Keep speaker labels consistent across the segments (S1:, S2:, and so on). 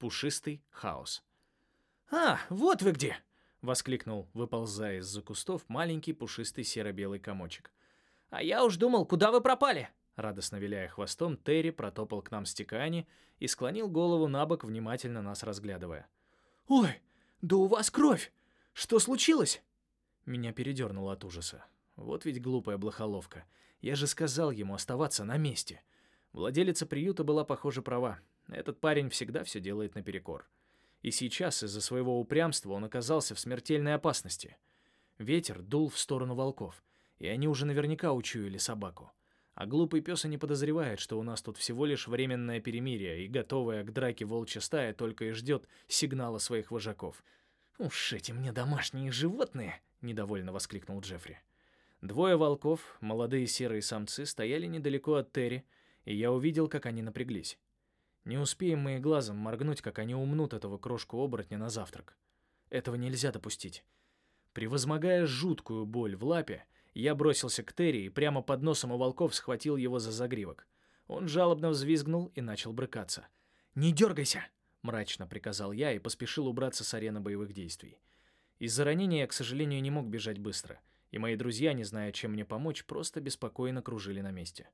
S1: Пушистый хаос.
S2: «А, вот вы где!»
S1: — воскликнул, выползая из-за кустов, маленький пушистый серо-белый комочек.
S2: «А я уж думал, куда вы пропали?»
S1: Радостно виляя хвостом, Терри протопал к нам с и склонил голову на бок, внимательно нас разглядывая.
S2: «Ой, да у вас кровь! Что случилось?»
S1: Меня передернуло от ужаса. Вот ведь глупая блохоловка. Я же сказал ему оставаться на месте. Владелица приюта была, похоже, права. Этот парень всегда все делает наперекор. И сейчас из-за своего упрямства он оказался в смертельной опасности. Ветер дул в сторону волков, и они уже наверняка учуяли собаку. А глупый пес и не подозревает, что у нас тут всего лишь временное перемирие, и готовая к драке волчья стая только и ждет сигнала своих вожаков.
S2: «Уж эти мне домашние животные!» — недовольно воскликнул Джеффри.
S1: Двое волков, молодые серые самцы, стояли недалеко от Терри, и я увидел, как они напряглись. Не успеем мы и глазом моргнуть, как они умнут этого крошку-оборотня на завтрак. Этого нельзя допустить. Превозмогая жуткую боль в лапе, я бросился к Терри и прямо под носом у волков схватил его за загривок. Он жалобно взвизгнул и начал брыкаться.
S2: «Не дергайся!»
S1: — мрачно приказал я и поспешил убраться с арены боевых действий. Из-за ранения я, к сожалению, не мог бежать быстро, и мои друзья, не зная, чем мне помочь, просто беспокойно кружили на месте.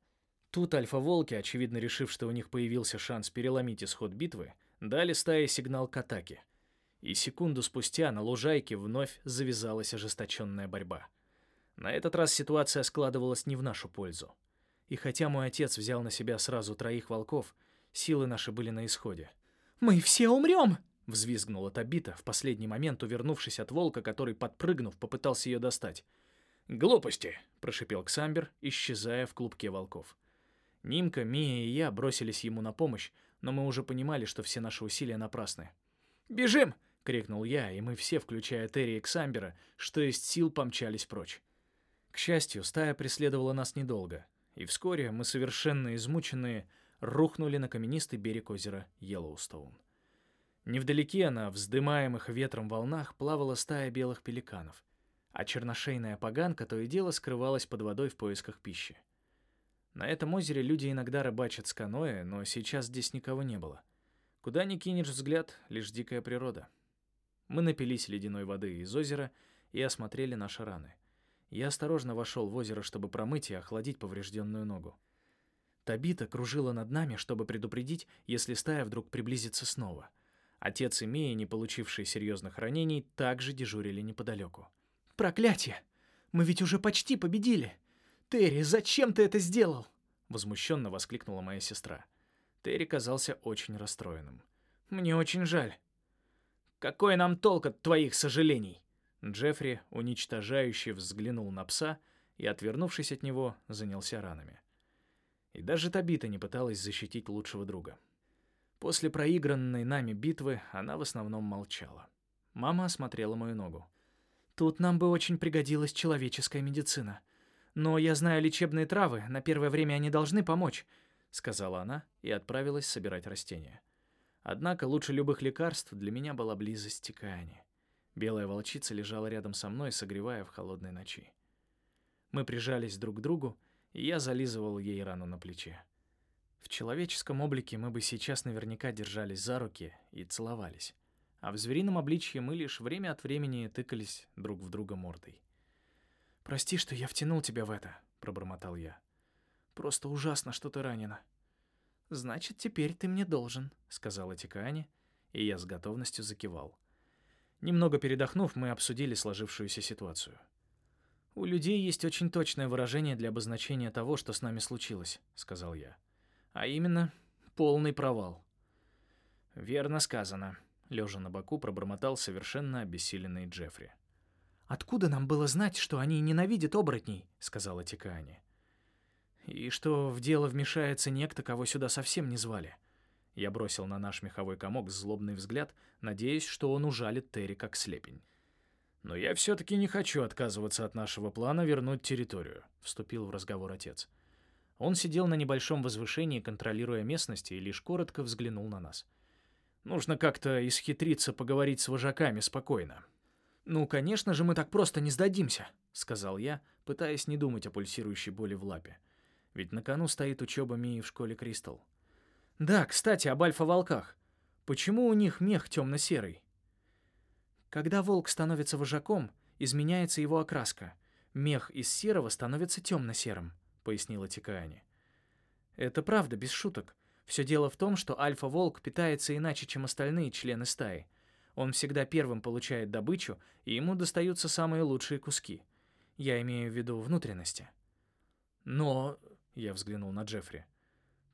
S1: Тут альфа-волки, очевидно решив, что у них появился шанс переломить исход битвы, дали стае сигнал к атаке. И секунду спустя на лужайке вновь завязалась ожесточенная борьба. На этот раз ситуация складывалась не в нашу пользу. И хотя мой отец взял на себя сразу троих волков, силы наши были на исходе.
S2: «Мы все умрем!»
S1: — взвизгнула Табита, в последний момент увернувшись от волка, который, подпрыгнув, попытался ее достать.
S3: «Глупости!»
S1: — прошипел Ксамбер, исчезая в клубке волков. Нимка, Мия и я бросились ему на помощь, но мы уже понимали, что все наши усилия напрасны.
S2: «Бежим!»
S1: — крикнул я, и мы все, включая Терри и Ксамбера, что есть сил, помчались прочь. К счастью, стая преследовала нас недолго, и вскоре мы, совершенно измученные, рухнули на каменистый берег озера Йеллоустоун. Невдалеке на вздымаемых ветром волнах плавала стая белых пеликанов, а черношейная поганка то и дело скрывалась под водой в поисках пищи. На этом озере люди иногда рыбачат с каноэ, но сейчас здесь никого не было. Куда ни кинешь взгляд, лишь дикая природа. Мы напились ледяной воды из озера и осмотрели наши раны. Я осторожно вошел в озеро, чтобы промыть и охладить поврежденную ногу. Табита кружила над нами, чтобы предупредить, если стая вдруг приблизится снова. Отец и Мия, не получившие серьезных ранений, также дежурили неподалеку.
S2: «Проклятие! Мы ведь уже почти победили!» «Терри, зачем ты это сделал?»
S1: — возмущенно воскликнула моя сестра. Терри казался очень расстроенным.
S2: «Мне очень жаль». «Какой нам толк от твоих сожалений?»
S1: Джеффри, уничтожающе взглянул на пса и, отвернувшись от него, занялся ранами. И даже Табита не пыталась защитить лучшего друга. После проигранной нами битвы она в основном молчала. Мама осмотрела мою ногу.
S2: «Тут нам бы очень пригодилась человеческая медицина», «Но я знаю лечебные травы, на первое время они должны помочь», — сказала она и отправилась собирать растения. Однако лучше любых лекарств для меня была близость Тикаани. Белая волчица лежала рядом со мной, согревая в холодной ночи. Мы прижались друг к другу, и я зализывал ей рану на плече. В человеческом облике мы бы сейчас наверняка держались за руки и целовались, а в зверином обличье мы лишь время от времени тыкались друг в друга мордой. «Прости, что я втянул тебя в это», — пробормотал я. «Просто ужасно, что ты ранена». «Значит, теперь ты мне должен», — сказала Тикаани, и я с готовностью закивал. Немного передохнув, мы обсудили сложившуюся ситуацию. «У людей есть очень точное выражение для обозначения того, что с нами случилось», — сказал я. «А именно, полный провал». «Верно сказано», — лежа на боку пробормотал совершенно обессиленный Джеффри. «Откуда нам было знать, что они ненавидят оборотней?» — сказала Тикаани.
S1: «И что в дело вмешается некто, кого сюда совсем не звали». Я бросил на наш меховой комок злобный взгляд, надеясь, что он ужалит Терри как слепень. «Но я все-таки не хочу отказываться от нашего плана вернуть территорию», — вступил в разговор отец. Он сидел на небольшом возвышении, контролируя местность, и лишь коротко взглянул на нас. «Нужно как-то исхитриться поговорить с вожаками спокойно.
S2: «Ну, конечно же, мы так просто не сдадимся», —
S1: сказал я, пытаясь не думать о пульсирующей боли в лапе. Ведь на кону стоит учеба Мии в школе Кристал.
S2: «Да, кстати, об альфа-волках.
S1: Почему у них мех темно-серый?
S2: Когда волк становится вожаком, изменяется его окраска. Мех из серого становится темно-серым, пояснила Тикаани. Это правда, без шуток. Все дело в том, что альфа-волк питается иначе, чем остальные члены стаи. Он всегда первым получает добычу, и ему достаются самые лучшие куски. Я имею в виду внутренности.
S1: Но, я взглянул на Джеффри,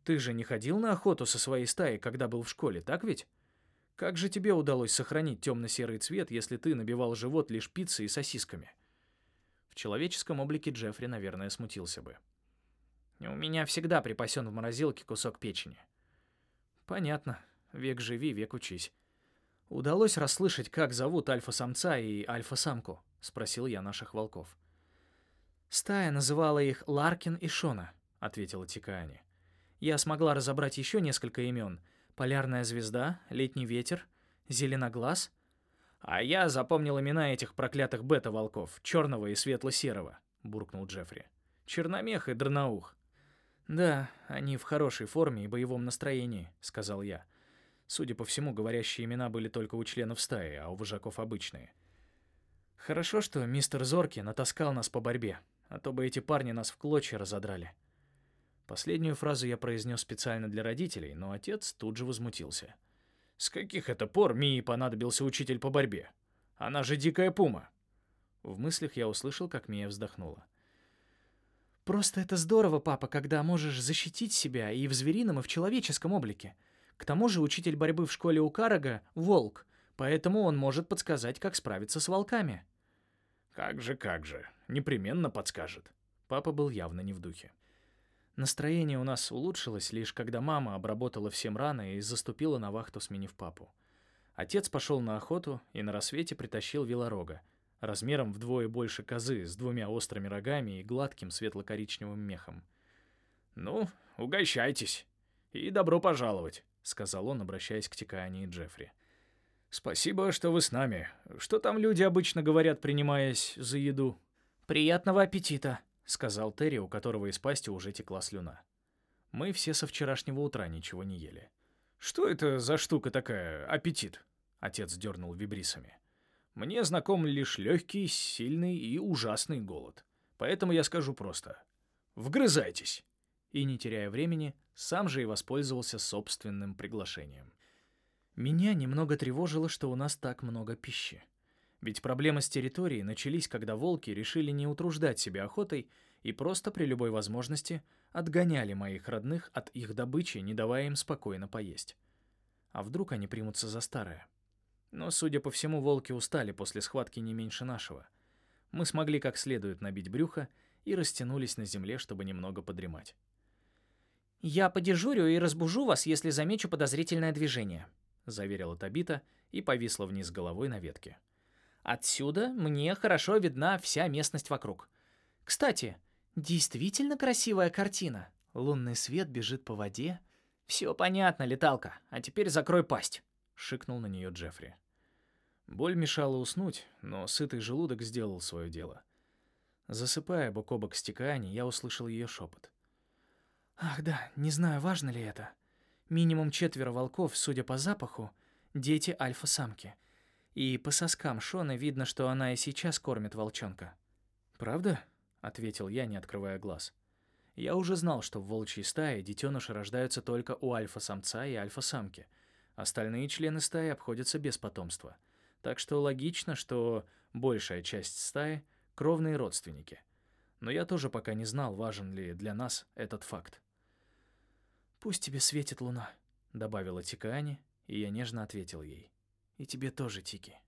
S1: ты же не ходил на охоту со своей стаей, когда был в школе, так ведь? Как же тебе удалось сохранить темно-серый цвет, если ты набивал живот лишь пиццей и сосисками? В человеческом облике Джеффри, наверное, смутился бы.
S2: У меня всегда припасен в морозилке кусок печени.
S1: Понятно. Век живи, век учись. «Удалось расслышать, как зовут альфа-самца и альфа-самку?» — спросил я наших волков.
S2: «Стая называла их Ларкин и Шона», — ответила Тикаани. «Я смогла разобрать еще несколько имен. Полярная звезда, Летний ветер, Зеленоглаз».
S1: «А я запомнил имена этих проклятых бета-волков, черного и светло-серого», — буркнул Джеффри. «Черномех и Дранаух».
S2: «Да, они в хорошей форме и боевом настроении», — сказал я.
S1: Судя по всему, говорящие имена были только у членов стаи, а у вожаков обычные. Хорошо, что мистер Зорки натаскал нас по борьбе, а то бы эти парни нас в клочья разодрали. Последнюю фразу я произнес специально для родителей, но отец тут же возмутился. «С каких это пор Мии понадобился учитель по борьбе? Она же дикая пума!» В мыслях я услышал, как Мия вздохнула.
S2: «Просто это здорово, папа, когда можешь защитить себя и в зверином, и в человеческом облике. К тому же учитель борьбы в школе у Карага — волк, поэтому он может подсказать, как справиться с волками.
S3: «Как же, как же, непременно подскажет».
S1: Папа был явно не в духе. Настроение у нас улучшилось лишь когда мама обработала всем раны и заступила на вахту, сменив папу. Отец пошел на охоту и на рассвете притащил велорога, размером вдвое больше козы, с двумя острыми рогами и гладким светло-коричневым мехом.
S3: «Ну, угощайтесь. И добро пожаловать». — сказал он, обращаясь к Тикаане и Джеффри. «Спасибо, что вы с нами. Что там люди обычно говорят, принимаясь за еду?»
S2: «Приятного аппетита», —
S1: сказал Терри, у которого из пасти уже текла слюна. Мы все со вчерашнего утра ничего не ели.
S3: «Что это за штука такая, аппетит?» — отец дернул вибрисами. «Мне знаком лишь легкий, сильный и ужасный голод. Поэтому я скажу просто. Вгрызайтесь!»
S1: И, не теряя времени, сам же и воспользовался собственным приглашением. Меня немного тревожило, что у нас так много пищи. Ведь проблемы с территорией начались, когда волки решили не утруждать себя охотой и просто при любой возможности отгоняли моих родных от их добычи, не давая им спокойно поесть. А вдруг они примутся за старое? Но, судя по всему, волки устали после схватки не меньше нашего. Мы смогли как следует набить брюхо и растянулись на земле, чтобы немного подремать.
S2: «Я подежурю и разбужу вас, если замечу подозрительное движение», — заверила Табита и повисла вниз головой на ветке. «Отсюда мне хорошо видна вся местность вокруг. Кстати, действительно красивая картина. Лунный свет бежит по воде. Все понятно, леталка. А теперь закрой пасть», — шикнул на нее Джеффри.
S1: Боль мешала уснуть, но сытый желудок сделал свое дело. Засыпая бок о бок с я услышал ее шепот.
S2: Ах да, не знаю, важно ли это. Минимум четверо волков, судя по запаху, дети альфа-самки. И по соскам Шона видно, что она и сейчас кормит волчонка.
S1: «Правда?» — ответил я, не открывая глаз. Я уже знал, что в волчьей стае детеныши рождаются только у альфа-самца и альфа-самки. Остальные члены стаи обходятся без потомства. Так что логично, что большая часть стаи — кровные родственники — но я тоже пока не знал, важен ли для нас этот факт.
S2: «Пусть тебе светит луна», — добавила Тикаани, и я нежно ответил ей. «И тебе тоже, Тики».